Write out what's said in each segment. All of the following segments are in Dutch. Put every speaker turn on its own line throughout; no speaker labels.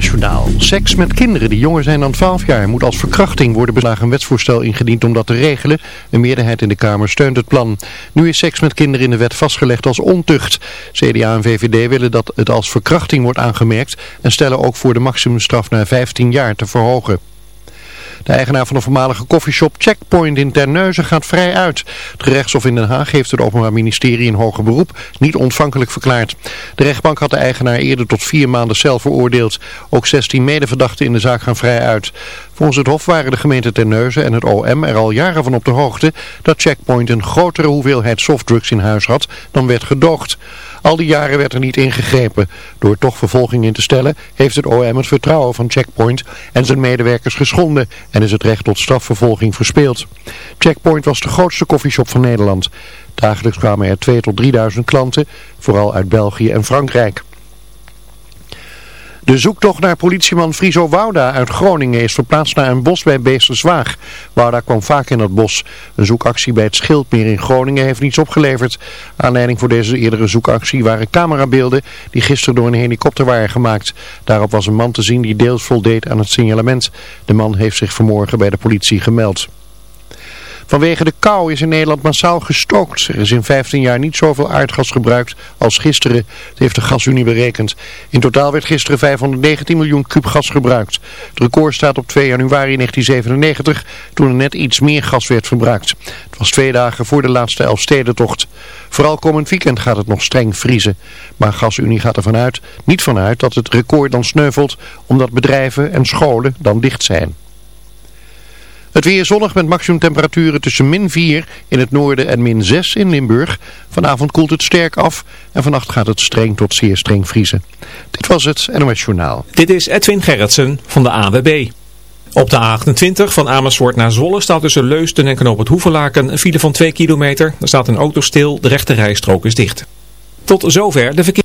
NOS. Seks met kinderen die jonger zijn dan 12 jaar moet als verkrachting worden beslagen een wetsvoorstel ingediend om dat te regelen. Een meerderheid in de Kamer steunt het plan. Nu is seks met kinderen in de wet vastgelegd als ontucht. CDA en VVD willen dat het als verkrachting wordt aangemerkt en stellen ook voor de maximumstraf naar 15 jaar te verhogen. De eigenaar van de voormalige koffieshop Checkpoint in Terneuzen gaat vrij uit. Het gerechtshof in Den Haag heeft het Openbaar Ministerie in hoger beroep niet ontvankelijk verklaard. De rechtbank had de eigenaar eerder tot vier maanden cel veroordeeld. Ook 16 medeverdachten in de zaak gaan vrij uit. Volgens het Hof waren de gemeente Terneuzen en het OM er al jaren van op de hoogte dat Checkpoint een grotere hoeveelheid softdrugs in huis had dan werd gedoogd. Al die jaren werd er niet ingegrepen. Door toch vervolging in te stellen heeft het OM het vertrouwen van Checkpoint en zijn medewerkers geschonden en is het recht tot strafvervolging verspeeld. Checkpoint was de grootste koffieshop van Nederland. Dagelijks kwamen er 2 tot 3000 klanten, vooral uit België en Frankrijk. De zoektocht naar politieman Friso Wouda uit Groningen is verplaatst naar een bos bij Beesterswaag. Wouda kwam vaak in dat bos. Een zoekactie bij het Schildmeer in Groningen heeft niets opgeleverd. Aanleiding voor deze eerdere zoekactie waren camerabeelden die gisteren door een helikopter waren gemaakt. Daarop was een man te zien die deels voldeed aan het signalement. De man heeft zich vanmorgen bij de politie gemeld. Vanwege de kou is in Nederland massaal gestookt. Er is in 15 jaar niet zoveel aardgas gebruikt als gisteren. Heeft de gasunie berekend. In totaal werd gisteren 519 miljoen kub gas gebruikt. Het record staat op 2 januari 1997 toen er net iets meer gas werd verbruikt. Het was twee dagen voor de laatste Elfstedentocht. Vooral komend weekend gaat het nog streng vriezen. Maar Gasunie gaat ervan uit, niet vanuit dat het record dan sneuvelt omdat bedrijven en scholen dan dicht zijn. Het weer zonnig met maximumtemperaturen tussen min 4 in het noorden en min 6 in Limburg. Vanavond koelt het sterk af en vannacht gaat het streng tot zeer streng vriezen. Dit was het NOS Journaal.
Dit is Edwin Gerritsen van de AWB. Op de A28 van Amersfoort naar Zwolle staat tussen Leusden en Knoop het Hoevelaken een file van 2 kilometer. Er staat een auto stil, de rechte rijstrook is dicht. Tot zover de verkeer.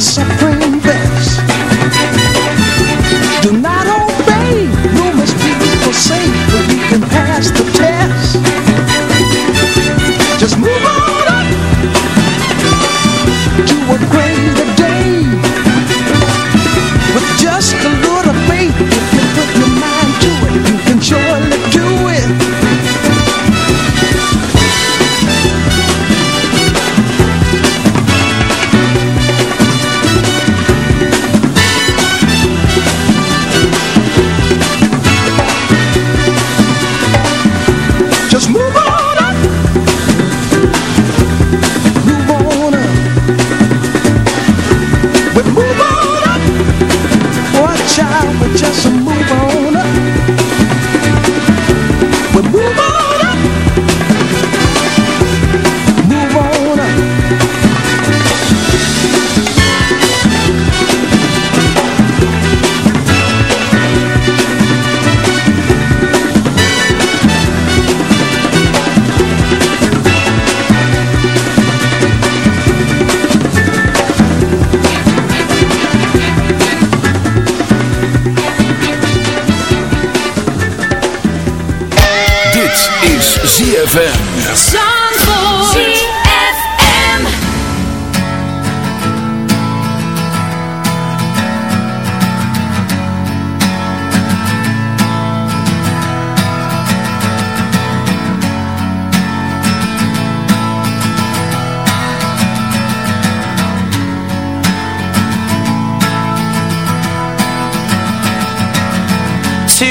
the supreme best. Do not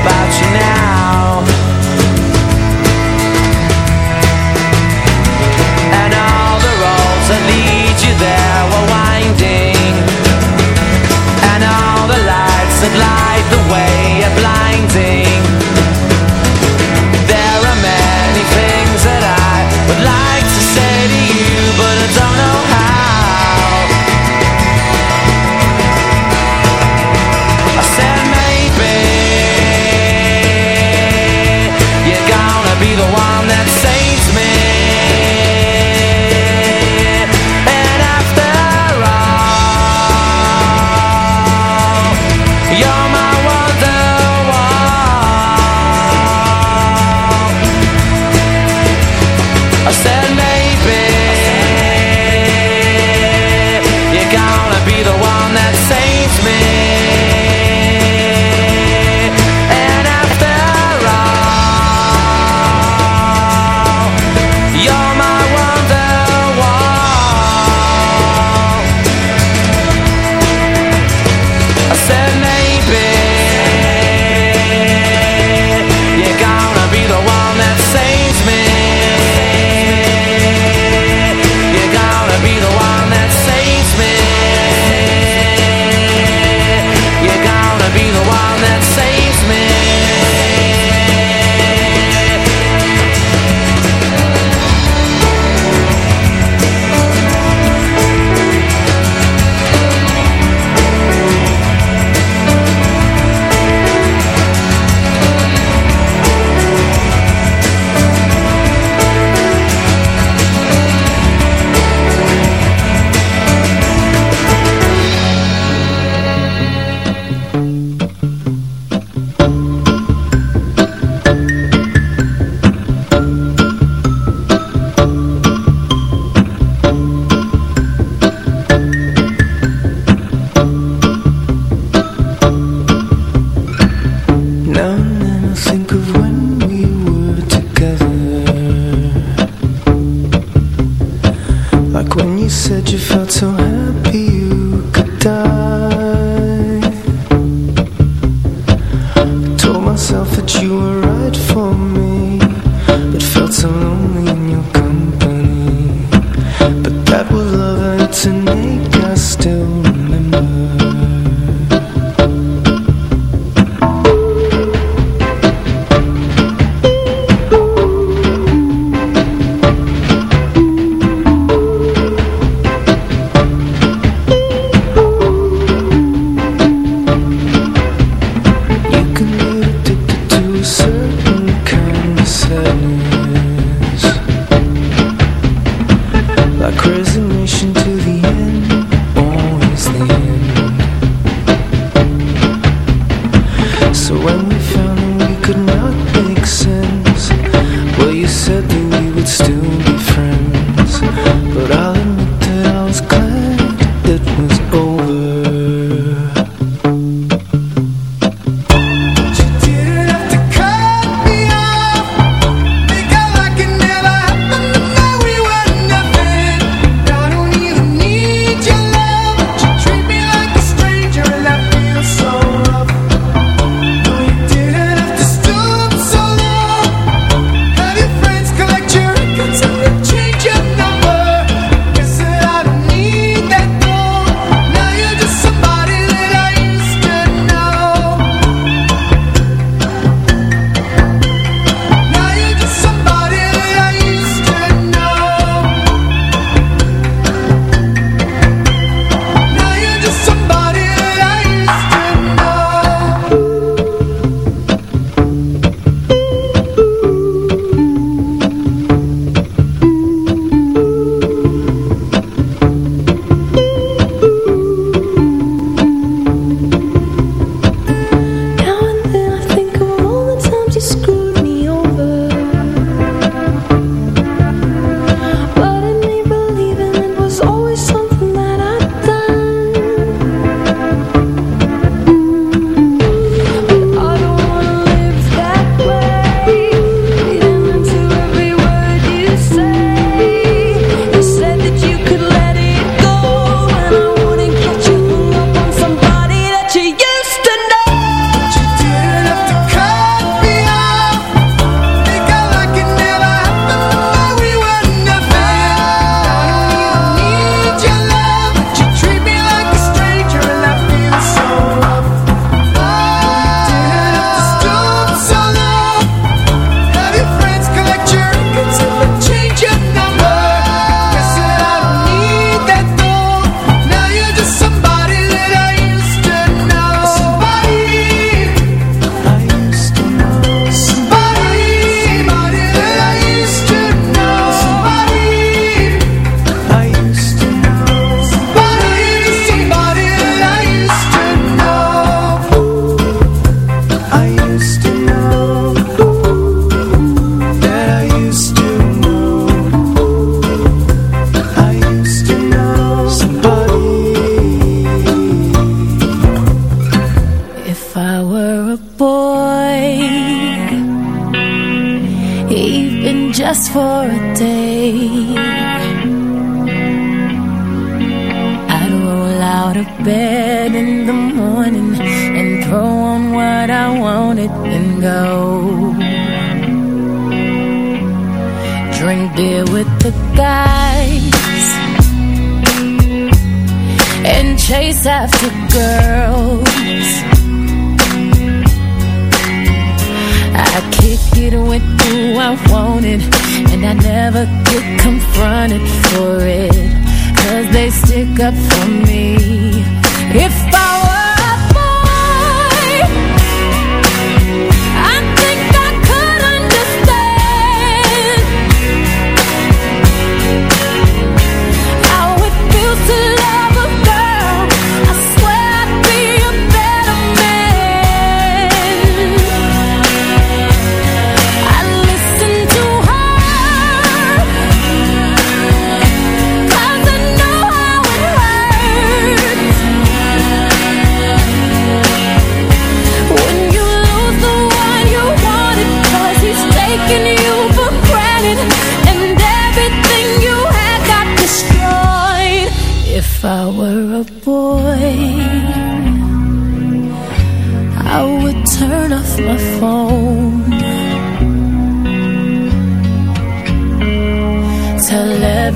about you now.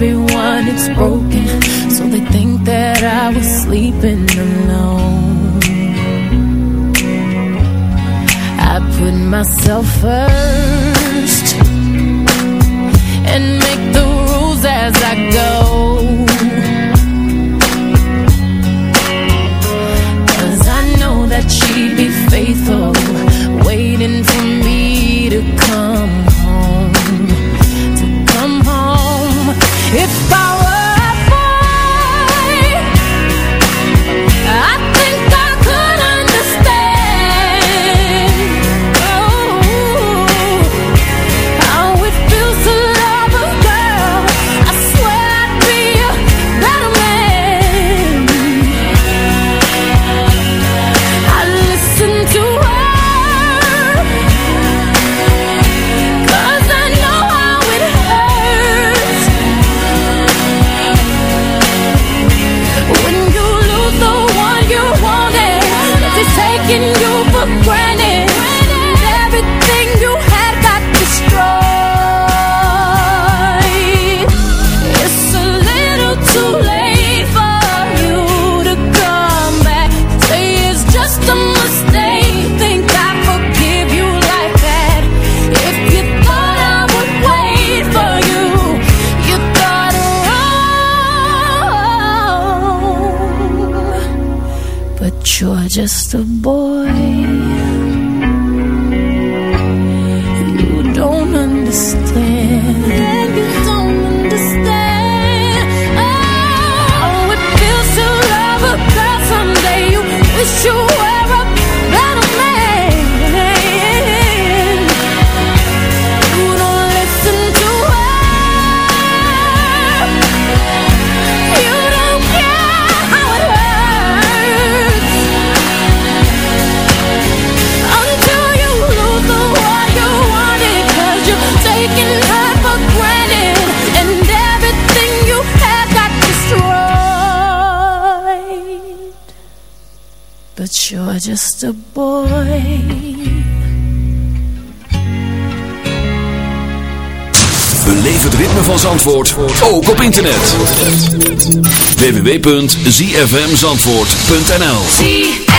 everyone it's broken. So they think that I was sleeping alone. I put myself first And make the rules as I go. Cause I know that she'd be faithful Waiting for If I just a boy.
Het ritme van Zandvoort ook op internet. www.zfmzandvoort.nl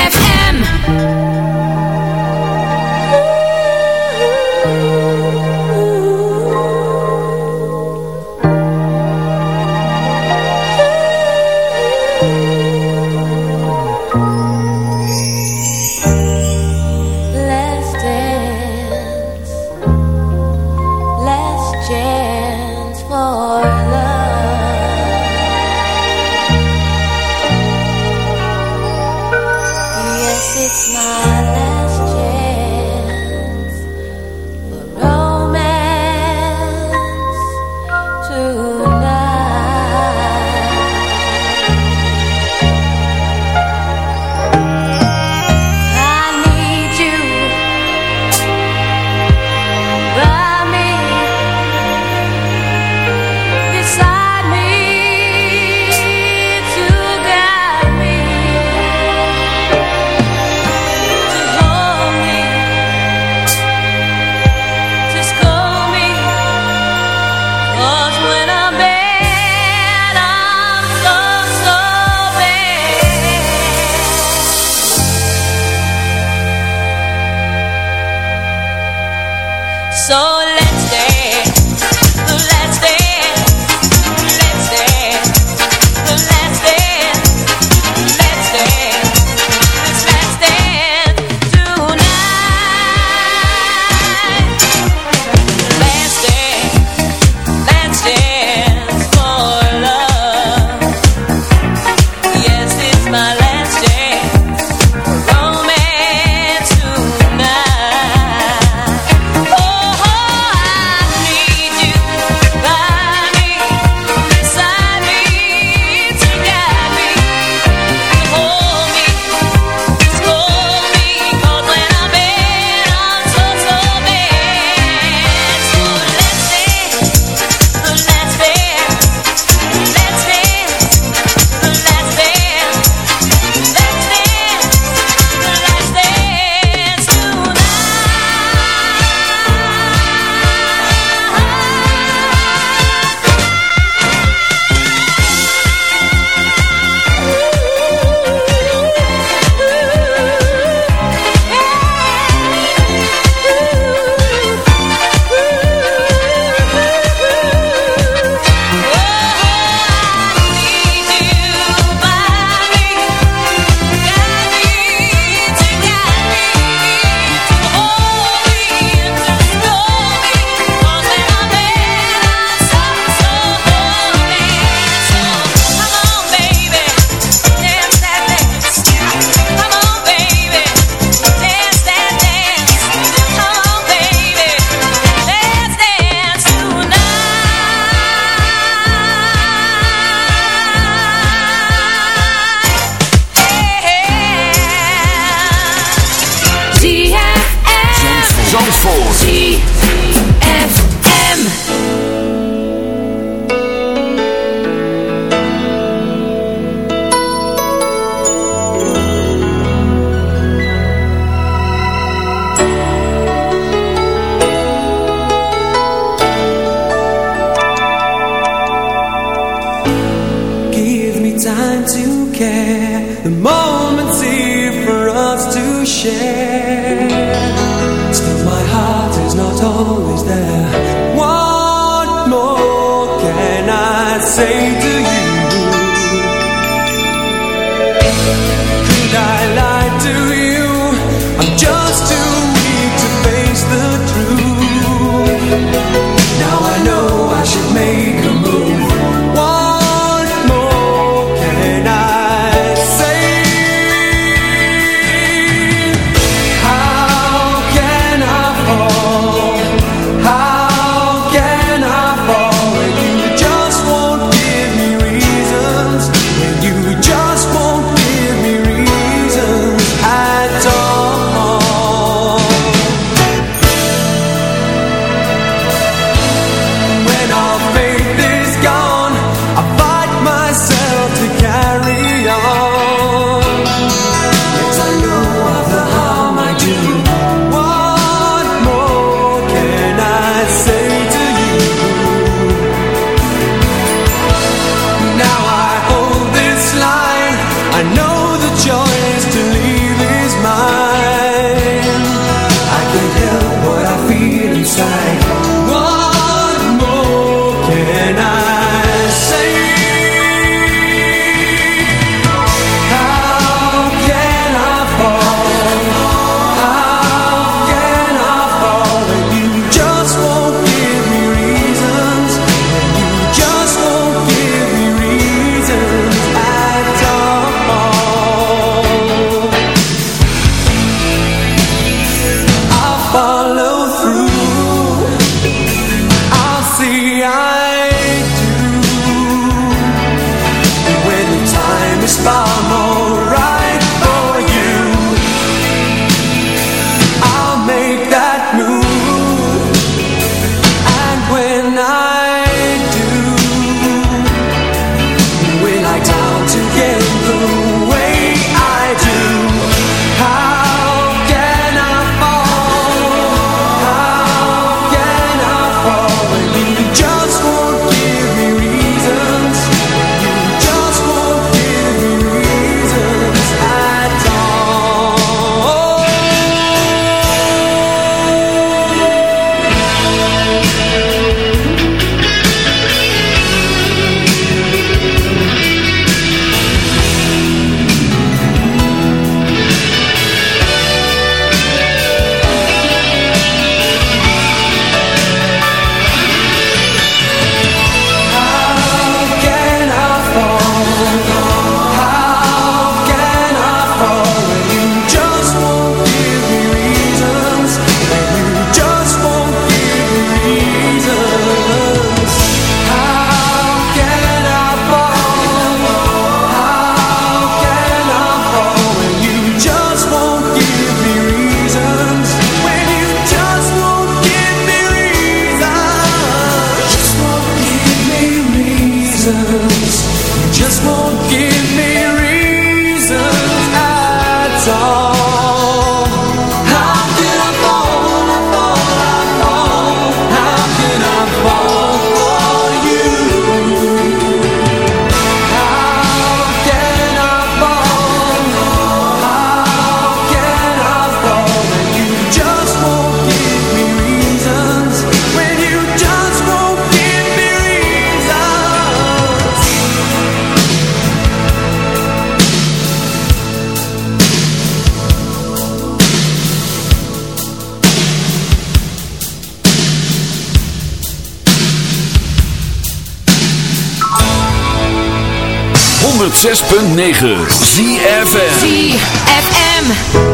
106.9 ZFM
ZFM.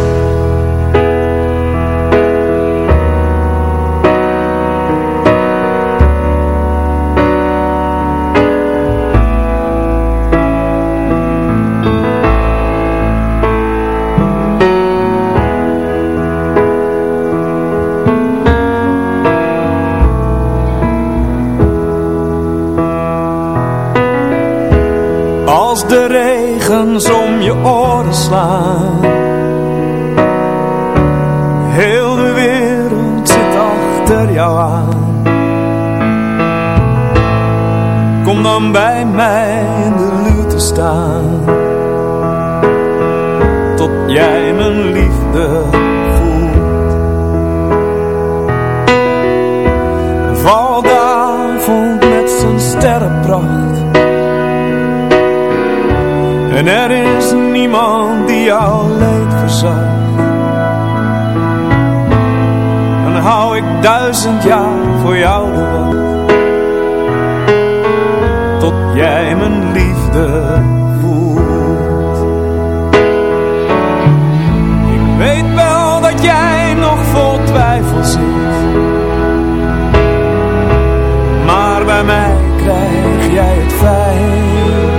Kom dan bij mij in de luwte staan. Tot jij mijn liefde voelt. Val de met zijn sterrenpracht. En er is niemand die jouw leed verzacht hou ik duizend jaar voor jou de wacht Tot jij mijn liefde voelt. Ik weet wel dat jij nog vol twijfel zit. Maar bij mij krijg jij het fijn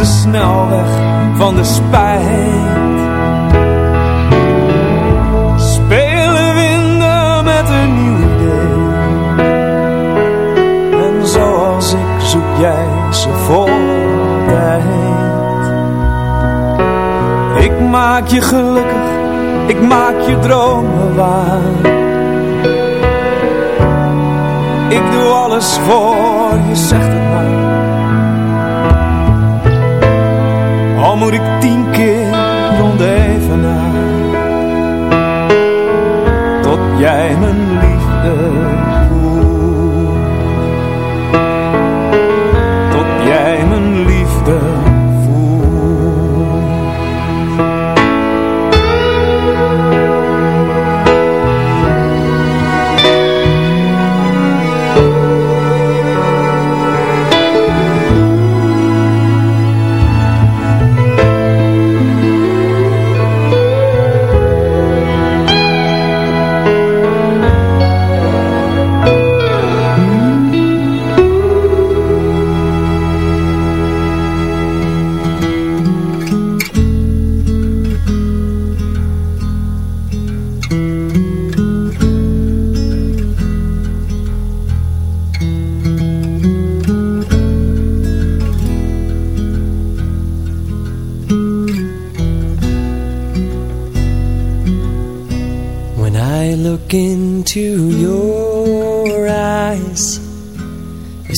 de snelweg van de spijt. Spelen winden met een nieuw idee. En zoals ik zoek jij ze tijd Ik maak je gelukkig, ik maak je dromen waar. Ik doe alles voor je, zegt het moet ik tien keer rond even na. Tot jij mijn liefde